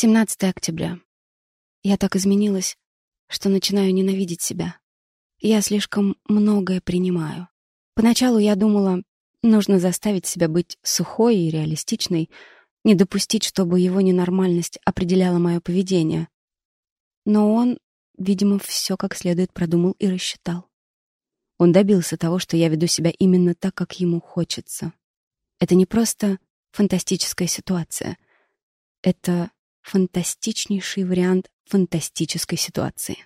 17 октября. Я так изменилась, что начинаю ненавидеть себя. Я слишком многое принимаю. Поначалу я думала, нужно заставить себя быть сухой и реалистичной, не допустить, чтобы его ненормальность определяла мое поведение. Но он, видимо, все как следует продумал и рассчитал. Он добился того, что я веду себя именно так, как ему хочется. Это не просто фантастическая ситуация. Это фантастичнейший вариант фантастической ситуации.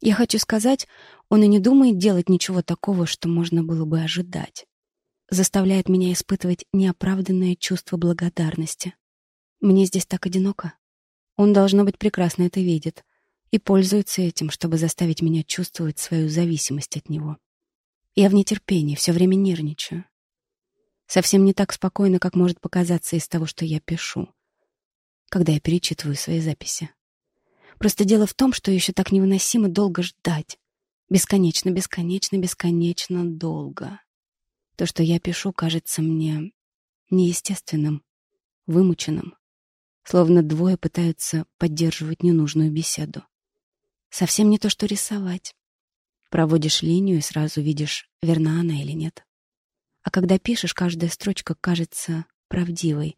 Я хочу сказать, он и не думает делать ничего такого, что можно было бы ожидать. Заставляет меня испытывать неоправданное чувство благодарности. Мне здесь так одиноко. Он, должно быть, прекрасно это видит и пользуется этим, чтобы заставить меня чувствовать свою зависимость от него. Я в нетерпении, все время нервничаю. Совсем не так спокойно, как может показаться из того, что я пишу, когда я перечитываю свои записи. Просто дело в том, что еще так невыносимо долго ждать. Бесконечно, бесконечно, бесконечно долго. То, что я пишу, кажется мне неестественным, вымученным. Словно двое пытаются поддерживать ненужную беседу. Совсем не то, что рисовать. Проводишь линию и сразу видишь, верна она или нет. А когда пишешь, каждая строчка кажется правдивой.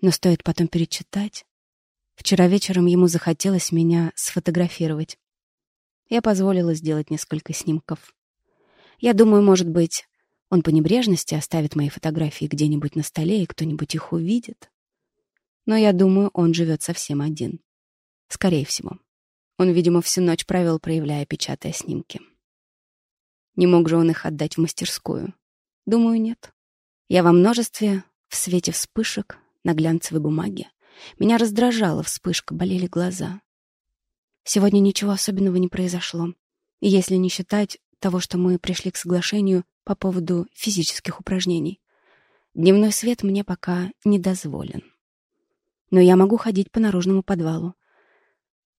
Но стоит потом перечитать. Вчера вечером ему захотелось меня сфотографировать. Я позволила сделать несколько снимков. Я думаю, может быть, он по небрежности оставит мои фотографии где-нибудь на столе, и кто-нибудь их увидит. Но я думаю, он живет совсем один. Скорее всего. Он, видимо, всю ночь провел, проявляя, печатая снимки. Не мог же он их отдать в мастерскую. Думаю, нет. Я во множестве, в свете вспышек, на глянцевой бумаге. Меня раздражала вспышка, болели глаза. Сегодня ничего особенного не произошло. Если не считать того, что мы пришли к соглашению по поводу физических упражнений. Дневной свет мне пока не дозволен. Но я могу ходить по наружному подвалу.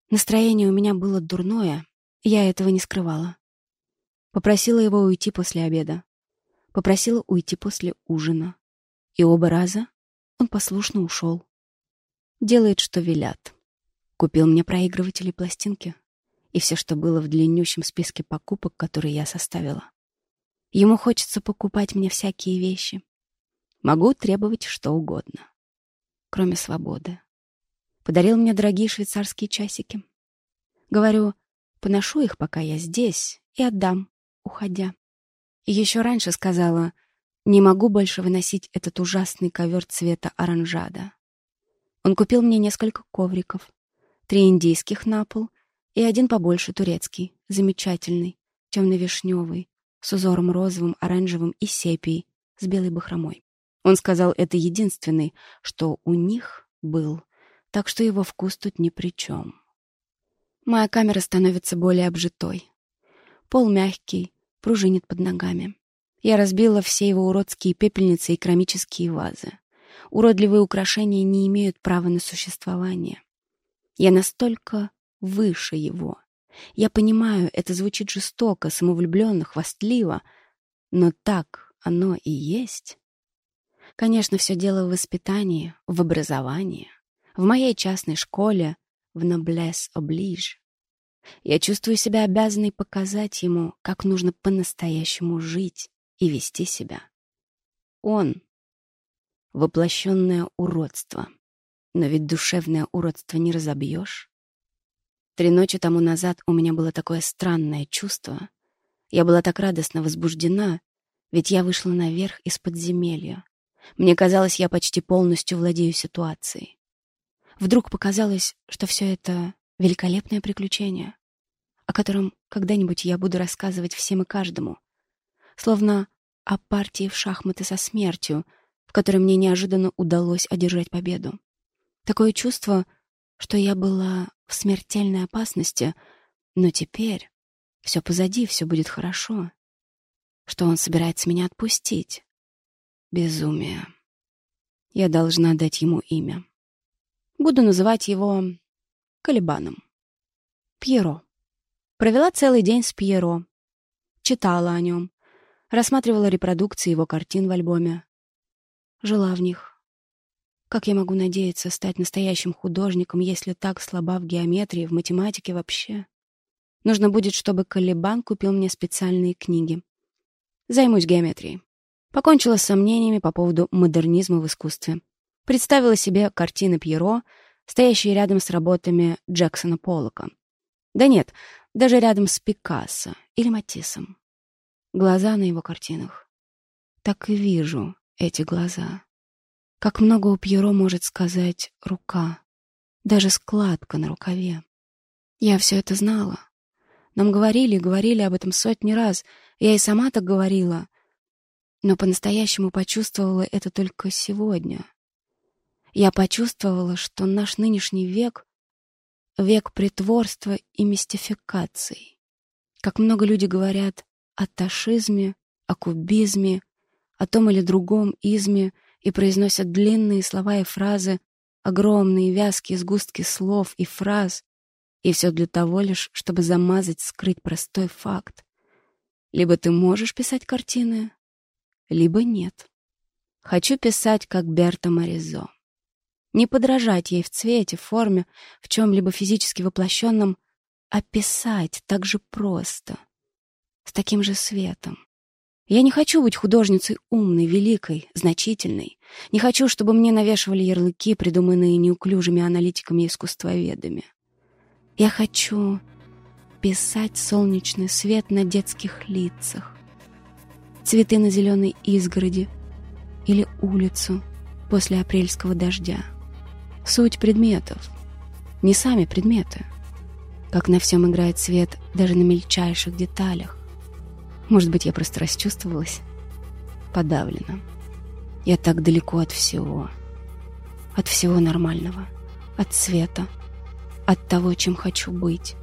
Настроение у меня было дурное, я этого не скрывала. Попросила его уйти после обеда попросила уйти после ужина. И оба раза он послушно ушел. Делает, что велят. Купил мне проигрыватели пластинки и все, что было в длиннющем списке покупок, которые я составила. Ему хочется покупать мне всякие вещи. Могу требовать что угодно, кроме свободы. Подарил мне дорогие швейцарские часики. Говорю, поношу их, пока я здесь, и отдам, уходя. И еще раньше сказала, не могу больше выносить этот ужасный ковер цвета оранжада. Он купил мне несколько ковриков, три индийских на пол и один побольше турецкий, замечательный, темно-вишневый, с узором розовым, оранжевым и сепией, с белой бахромой. Он сказал, это единственный, что у них был, так что его вкус тут ни при чем. Моя камера становится более обжитой. Пол мягкий, пружинит под ногами. Я разбила все его уродские пепельницы и керамические вазы. Уродливые украшения не имеют права на существование. Я настолько выше его. Я понимаю, это звучит жестоко, самовлюбленно, хвастливо, но так оно и есть. Конечно, все дело в воспитании, в образовании, в моей частной школе, в noblesse oblige. Я чувствую себя обязанной показать ему, как нужно по-настоящему жить и вести себя. Он — воплощенное уродство. Но ведь душевное уродство не разобьешь. Три ночи тому назад у меня было такое странное чувство. Я была так радостно возбуждена, ведь я вышла наверх из подземелья. Мне казалось, я почти полностью владею ситуацией. Вдруг показалось, что все это великолепное приключение, о котором когда-нибудь я буду рассказывать всем и каждому, словно о партии в шахматы со смертью, которой мне неожиданно удалось одержать победу. Такое чувство, что я была в смертельной опасности, но теперь все позади, все будет хорошо. Что он собирается меня отпустить. Безумие. Я должна дать ему имя. Буду называть его Калибаном. Пьеро. Провела целый день с Пьеро. Читала о нем. Рассматривала репродукции его картин в альбоме. Жила в них. Как я могу надеяться стать настоящим художником, если так слаба в геометрии, в математике вообще? Нужно будет, чтобы Колебан купил мне специальные книги. Займусь геометрией. Покончила с сомнениями по поводу модернизма в искусстве. Представила себе картины Пьеро, стоящие рядом с работами Джексона Поллока. Да нет, даже рядом с Пикассо или Матиссом. Глаза на его картинах. Так и вижу эти глаза. Как много у Пьеро может сказать рука, даже складка на рукаве. Я все это знала. Нам говорили и говорили об этом сотни раз. Я и сама так говорила. Но по-настоящему почувствовала это только сегодня. Я почувствовала, что наш нынешний век — век притворства и мистификаций. Как много люди говорят о ташизме, о кубизме, о том или другом изме, и произносят длинные слова и фразы, огромные вязкие сгустки слов и фраз, и все для того лишь, чтобы замазать, скрыть простой факт. Либо ты можешь писать картины, либо нет. Хочу писать, как Берта Моризо. Не подражать ей в цвете, форме, в чем-либо физически воплощенном, а писать так же просто, с таким же светом. Я не хочу быть художницей умной, великой, значительной. Не хочу, чтобы мне навешивали ярлыки, придуманные неуклюжими аналитиками и искусствоведами. Я хочу писать солнечный свет на детских лицах, цветы на зеленой изгороди или улицу после апрельского дождя. Суть предметов, не сами предметы. Как на всем играет свет даже на мельчайших деталях. Может быть, я просто расчувствовалась? Подавлена. Я так далеко от всего. От всего нормального. От света. От того, чем хочу быть.